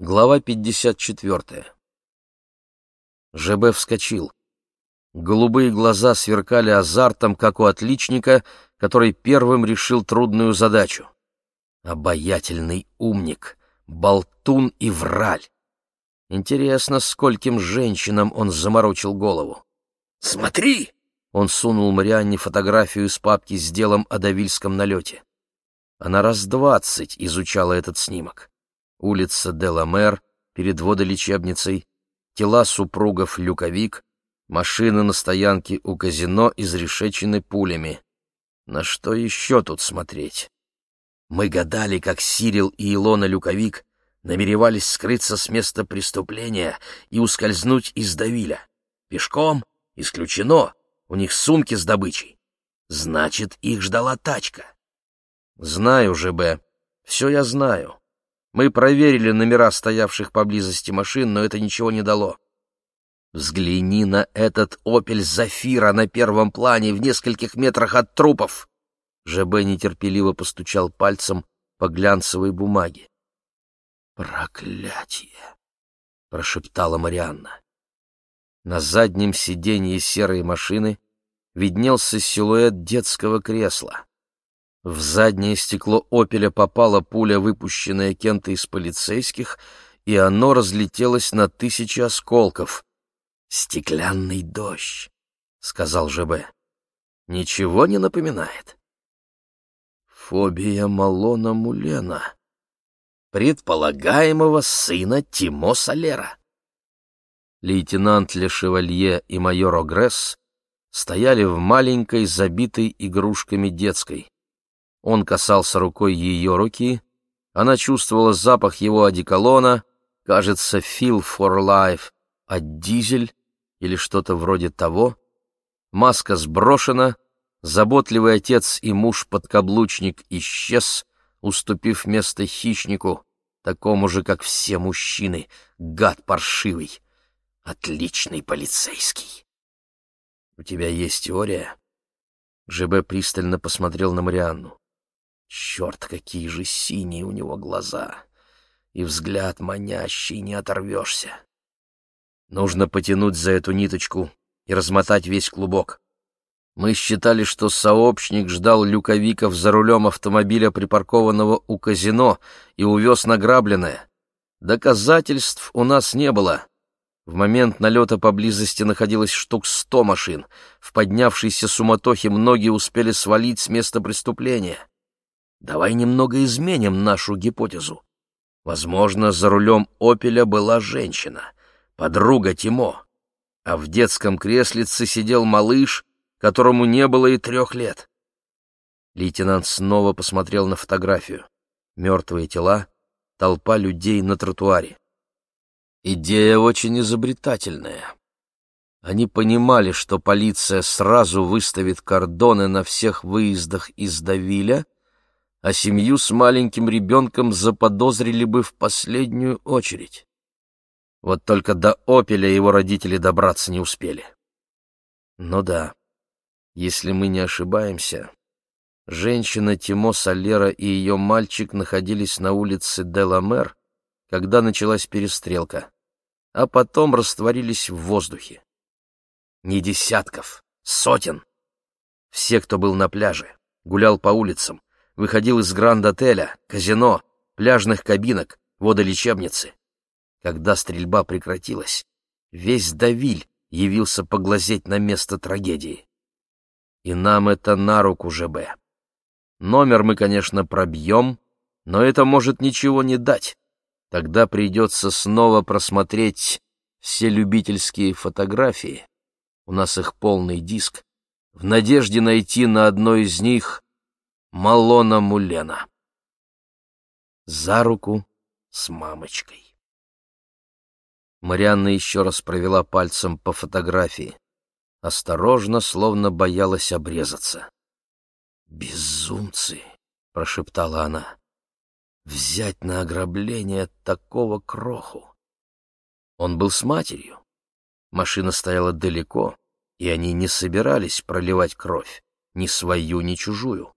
Глава 54. ЖБ вскочил. Голубые глаза сверкали азартом, как у отличника, который первым решил трудную задачу. Обаятельный умник, болтун и враль. Интересно, скольким женщинам он заморочил голову. «Смотри!» — он сунул Марианне фотографию из папки с делом о Давильском налете. Она раз двадцать изучала этот снимок улица Деламер перед водолечебницей, тела супругов Люковик, машины на стоянке у казино изрешечены пулями. На что еще тут смотреть? Мы гадали, как Сирил и Илона Люковик намеревались скрыться с места преступления и ускользнуть из Давиля. Пешком? Исключено. У них сумки с добычей. Значит, их ждала тачка. Знаю, ЖБ. Все я знаю. Мы проверили номера стоявших поблизости машин, но это ничего не дало. Взгляни на этот «Опель Зафира» на первом плане в нескольких метрах от трупов. ЖБ нетерпеливо постучал пальцем по глянцевой бумаге. «Проклятие!» — прошептала Марианна. На заднем сиденье серой машины виднелся силуэт детского кресла. В заднее стекло «Опеля» попала пуля, выпущенная кем-то из полицейских, и оно разлетелось на тысячи осколков. «Стеклянный дождь», — сказал ЖБ. «Ничего не напоминает?» «Фобия Малона Мулена», предполагаемого сына Тимо Солера. Лейтенант Лешевалье и майор Огресс стояли в маленькой, забитой игрушками детской. Он касался рукой ее руки, она чувствовала запах его одеколона, кажется, «Feel for Life» от «Дизель» или что-то вроде того. Маска сброшена, заботливый отец и муж-подкаблучник исчез, уступив место хищнику, такому же, как все мужчины, гад паршивый, отличный полицейский. — У тебя есть теория? ЖБ пристально посмотрел на Марианну. Черт, какие же синие у него глаза! И взгляд манящий, не оторвешься. Нужно потянуть за эту ниточку и размотать весь клубок. Мы считали, что сообщник ждал люковиков за рулем автомобиля, припаркованного у казино, и увез награбленное. Доказательств у нас не было. В момент налета поблизости находилось штук сто машин. В поднявшейся суматохе многие успели свалить с места преступления. Давай немного изменим нашу гипотезу. Возможно, за рулем «Опеля» была женщина, подруга Тимо, а в детском креслице сидел малыш, которому не было и трех лет. Лейтенант снова посмотрел на фотографию. Мертвые тела, толпа людей на тротуаре. Идея очень изобретательная. Они понимали, что полиция сразу выставит кордоны на всех выездах из Давиля, а семью с маленьким ребенком заподозрили бы в последнюю очередь. Вот только до «Опеля» его родители добраться не успели. Ну да, если мы не ошибаемся, женщина Тимо Солера и ее мальчик находились на улице Деламер, когда началась перестрелка, а потом растворились в воздухе. Не десятков, сотен. Все, кто был на пляже, гулял по улицам, выходил из гранд-отеля, казино, пляжных кабинок, водолечебницы. Когда стрельба прекратилась, весь Давиль явился поглазеть на место трагедии. И нам это на руку ЖБ. Номер мы, конечно, пробьем, но это может ничего не дать. Тогда придется снова просмотреть все любительские фотографии, у нас их полный диск, в надежде найти на одной из них Малона Мулена. За руку с мамочкой. Марианна еще раз провела пальцем по фотографии. Осторожно, словно боялась обрезаться. «Безумцы!» — прошептала она. «Взять на ограбление такого кроху!» Он был с матерью. Машина стояла далеко, и они не собирались проливать кровь, ни свою, ни чужую.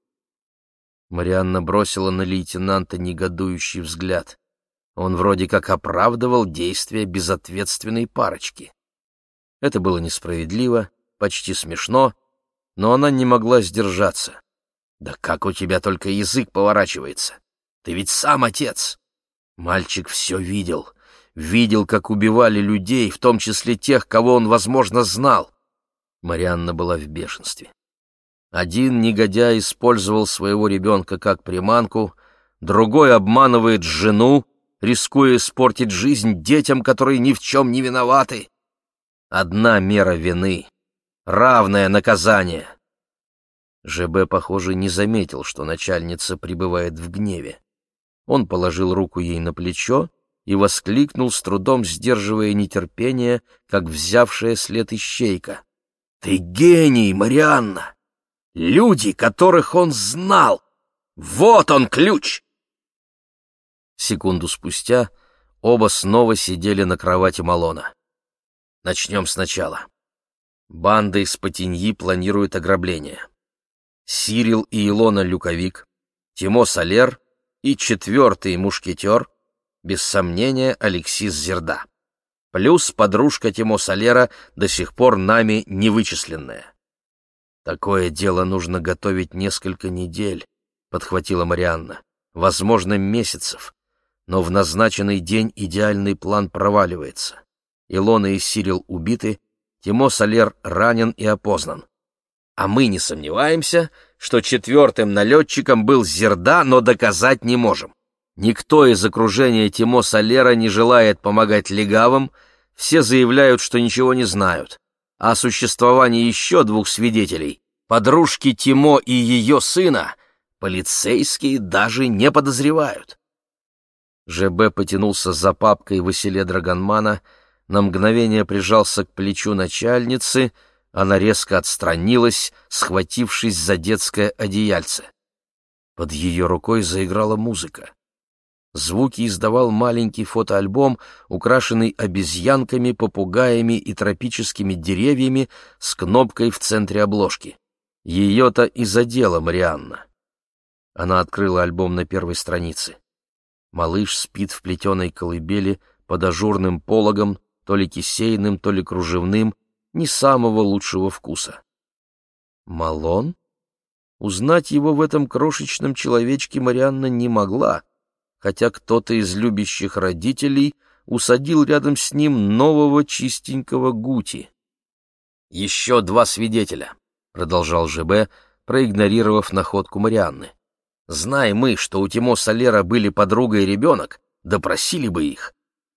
Марианна бросила на лейтенанта негодующий взгляд. Он вроде как оправдывал действия безответственной парочки. Это было несправедливо, почти смешно, но она не могла сдержаться. «Да как у тебя только язык поворачивается! Ты ведь сам отец!» Мальчик все видел. Видел, как убивали людей, в том числе тех, кого он, возможно, знал. Марианна была в бешенстве. Один негодяй использовал своего ребенка как приманку, другой обманывает жену, рискуя испортить жизнь детям, которые ни в чем не виноваты. Одна мера вины, равное наказание. ЖБ, похоже, не заметил, что начальница пребывает в гневе. Он положил руку ей на плечо и воскликнул, с трудом сдерживая нетерпение, как взявшая след ищейка. «Ты гений, Марианна! Люди, которых он знал! Вот он ключ!» Секунду спустя оба снова сидели на кровати Малона. Начнем сначала. Банда из Патиньи планирует ограбление. Сирил и Илона Люковик, Тимо Солер и четвертый мушкетер, без сомнения, Алексис Зерда. Плюс подружка Тимо Солера до сих пор нами не вычисленная. Такое дело нужно готовить несколько недель, подхватила Марианна. Возможно, месяцев но в назначенный день идеальный план проваливается. Илона и Сирил убиты, Тимо Солер ранен и опознан. А мы не сомневаемся, что четвертым налетчиком был Зерда, но доказать не можем. Никто из окружения Тимо Солера не желает помогать легавым, все заявляют, что ничего не знают. О существовании еще двух свидетелей, подружки Тимо и ее сына, полицейские даже не подозревают. ЖБ потянулся за папкой Василия Драгонмана, на мгновение прижался к плечу начальницы, она резко отстранилась, схватившись за детское одеяльце. Под ее рукой заиграла музыка. Звуки издавал маленький фотоальбом, украшенный обезьянками, попугаями и тропическими деревьями с кнопкой в центре обложки. Ее-то и задела Марианна. Она открыла альбом на первой странице. Малыш спит в плетеной колыбели под ажурным пологом, то ли кисейным, то ли кружевным, не самого лучшего вкуса. Малон? Узнать его в этом крошечном человечке Марианна не могла, хотя кто-то из любящих родителей усадил рядом с ним нового чистенького Гути. «Еще два свидетеля», — продолжал ЖБ, проигнорировав находку Марианны. Зная мы, что у Тимо Солера были подруга и ребенок, допросили бы их.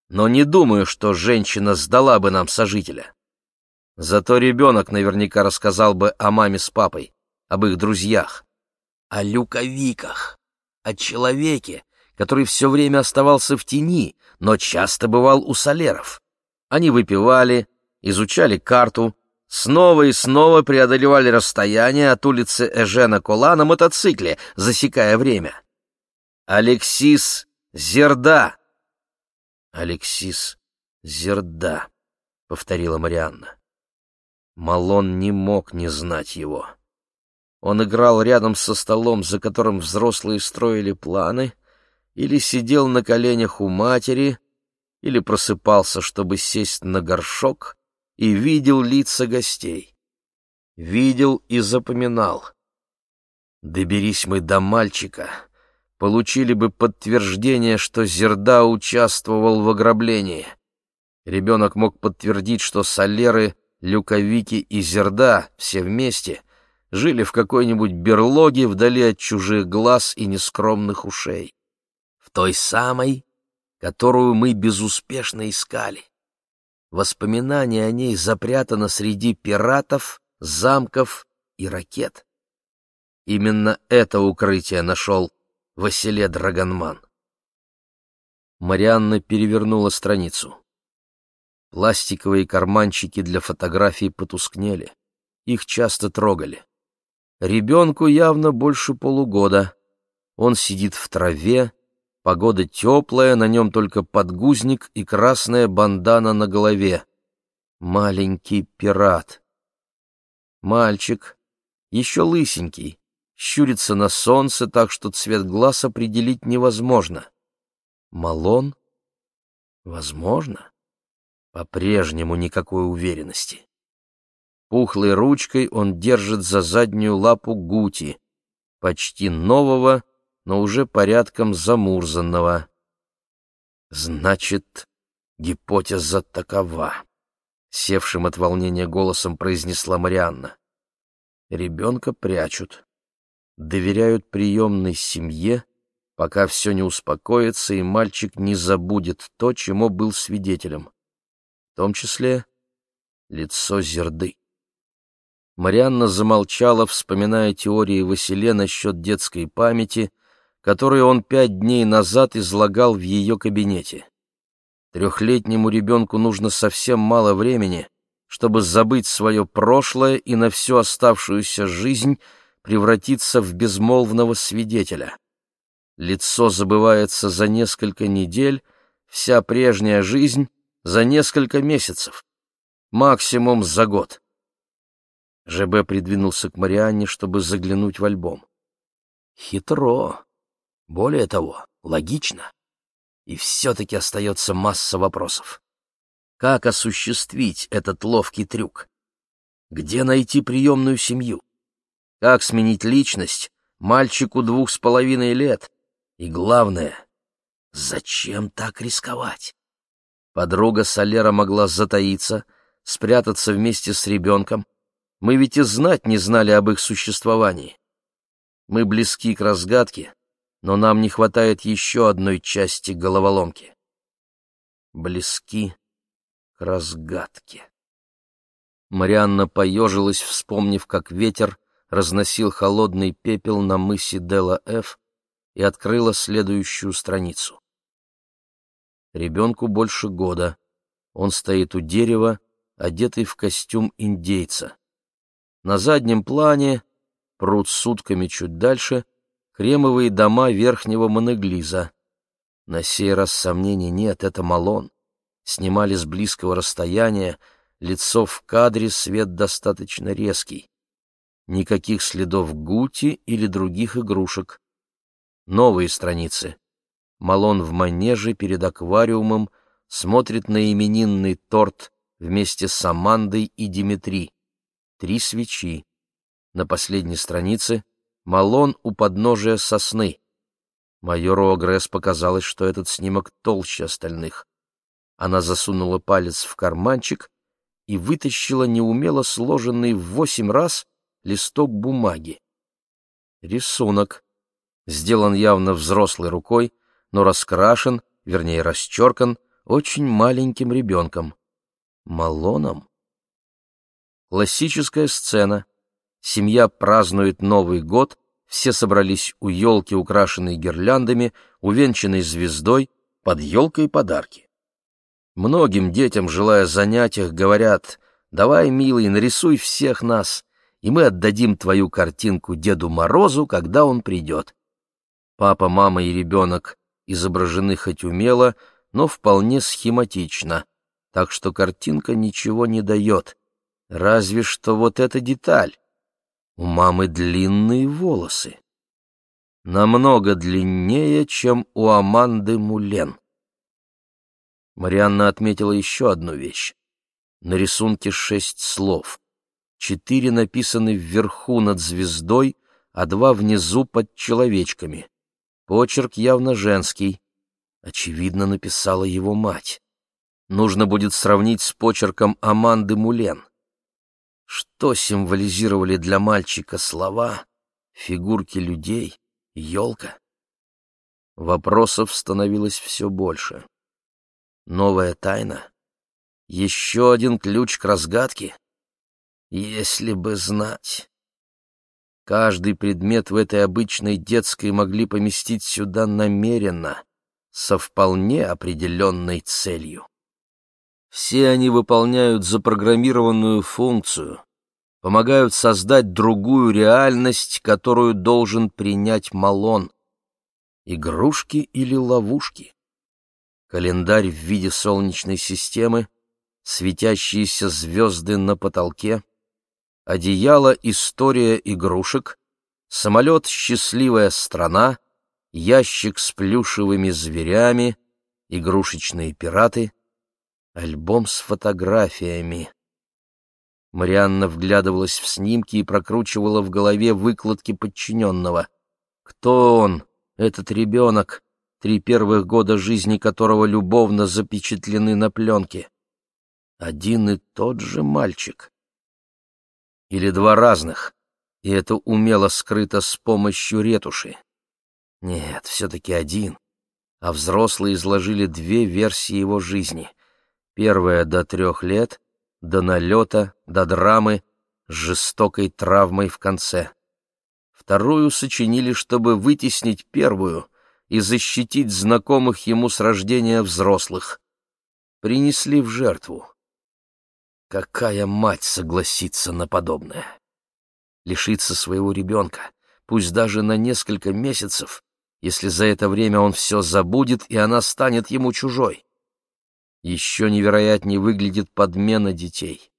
Но не думаю, что женщина сдала бы нам сожителя. Зато ребенок наверняка рассказал бы о маме с папой, об их друзьях, о люковиках, о человеке, который все время оставался в тени, но часто бывал у солеров. Они выпивали, изучали карту, снова и снова преодолевали расстояние от улицы Эжена Кола на мотоцикле, засекая время. «Алексис Зерда!» «Алексис Зерда», — повторила Марианна. Малон не мог не знать его. Он играл рядом со столом, за которым взрослые строили планы, или сидел на коленях у матери, или просыпался, чтобы сесть на горшок и видел лица гостей. Видел и запоминал. Доберись мы до мальчика, получили бы подтверждение, что Зерда участвовал в ограблении. Ребенок мог подтвердить, что Солеры, Люковики и Зерда все вместе жили в какой-нибудь берлоге вдали от чужих глаз и нескромных ушей. Той самой, которую мы безуспешно искали. Воспоминание о ней запрятано среди пиратов, замков и ракет. Именно это укрытие нашел Василе Драгонман. Марианна перевернула страницу. Пластиковые карманчики для фотографий потускнели. Их часто трогали. Ребенку явно больше полугода. Он сидит в траве, Погода теплая, на нем только подгузник и красная бандана на голове. Маленький пират. Мальчик, еще лысенький, щурится на солнце так, что цвет глаз определить невозможно. Малон Возможно. По-прежнему никакой уверенности. Пухлой ручкой он держит за заднюю лапу Гути, почти нового, но уже порядком замурзанного. Значит, гипотеза такова, — севшим от волнения голосом произнесла Марианна. Ребенка прячут, доверяют приемной семье, пока все не успокоится и мальчик не забудет то, чему был свидетелем, в том числе лицо Зерды. Марианна замолчала, вспоминая теории Василе насчет детской памяти, которые он пять дней назад излагал в ее кабинете. Трехлетнему ребенку нужно совсем мало времени, чтобы забыть свое прошлое и на всю оставшуюся жизнь превратиться в безмолвного свидетеля. Лицо забывается за несколько недель, вся прежняя жизнь — за несколько месяцев, максимум за год. ЖБ придвинулся к Марианне, чтобы заглянуть в альбом. Хитро. Более того, логично. И все-таки остается масса вопросов. Как осуществить этот ловкий трюк? Где найти приемную семью? Как сменить личность мальчику двух с половиной лет? И главное, зачем так рисковать? Подруга Солера могла затаиться, спрятаться вместе с ребенком, мы ведь и знать не знали об их существовании. Мы близки к разгадке, но нам не хватает еще одной части головоломки. Близки к разгадке. Марианна поежилась, вспомнив, как ветер разносил холодный пепел на мысе Дела-Ф и открыла следующую страницу. Ребенку больше года. Он стоит у дерева, одетый в костюм индейца. На заднем плане, пруд с сутками чуть дальше, кремовые дома верхнего Монеглиза. На сей раз сомнений нет, это Малон. Снимали с близкого расстояния, лицо в кадре, свет достаточно резкий. Никаких следов гути или других игрушек. Новые страницы. Малон в манеже перед аквариумом смотрит на именинный торт вместе с Амандой и Димитри три свечи. На последней странице Малон у подножия сосны. Майору Огресс показалось, что этот снимок толще остальных. Она засунула палец в карманчик и вытащила неумело сложенный в восемь раз листок бумаги. Рисунок. Сделан явно взрослой рукой, но раскрашен, вернее расчеркан, очень маленьким ребенком. Малоном? Классическая сцена. Семья празднует Новый год, все собрались у елки, украшенной гирляндами, увенчанной звездой, под елкой подарки. Многим детям, желая занять их, говорят, «Давай, милый, нарисуй всех нас, и мы отдадим твою картинку Деду Морозу, когда он придет». Папа, мама и ребенок изображены хоть умело, но вполне схематично, так что картинка ничего не дает. Разве что вот эта деталь. У мамы длинные волосы. Намного длиннее, чем у Аманды Мулен. Марианна отметила еще одну вещь. На рисунке шесть слов. Четыре написаны вверху над звездой, а два внизу под человечками. Почерк явно женский. Очевидно, написала его мать. Нужно будет сравнить с почерком Аманды Мулен. Что символизировали для мальчика слова, фигурки людей, елка? Вопросов становилось все больше. Новая тайна? Еще один ключ к разгадке? Если бы знать. Каждый предмет в этой обычной детской могли поместить сюда намеренно, со вполне определенной целью. Все они выполняют запрограммированную функцию, помогают создать другую реальность, которую должен принять Малон. Игрушки или ловушки? Календарь в виде солнечной системы, светящиеся звезды на потолке, одеяло «История игрушек», самолет «Счастливая страна», ящик с плюшевыми зверями, игрушечные пираты, альбом с фотографиями. Марианна вглядывалась в снимки и прокручивала в голове выкладки подчиненного. Кто он, этот ребенок, три первых года жизни которого любовно запечатлены на пленке? Один и тот же мальчик. Или два разных, и это умело скрыто с помощью ретуши. Нет, все-таки один. А взрослые изложили две версии его жизни. Первая до трех лет, до налета, до драмы, с жестокой травмой в конце. Вторую сочинили, чтобы вытеснить первую и защитить знакомых ему с рождения взрослых. Принесли в жертву. Какая мать согласится на подобное? Лишиться своего ребенка, пусть даже на несколько месяцев, если за это время он все забудет, и она станет ему чужой. Еще невероятнее выглядит подмена детей.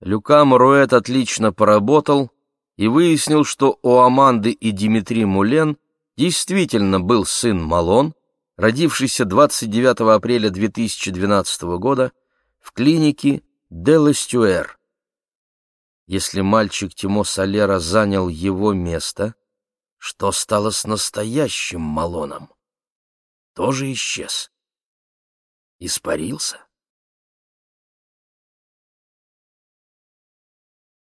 Люка Маруэт отлично поработал и выяснил, что у Аманды и Димитри Мулен действительно был сын Малон, родившийся 29 апреля 2012 года в клинике Делестюэр. Если мальчик Тимо Солера занял его место, что стало с настоящим Малоном? Тоже исчез. Испарился?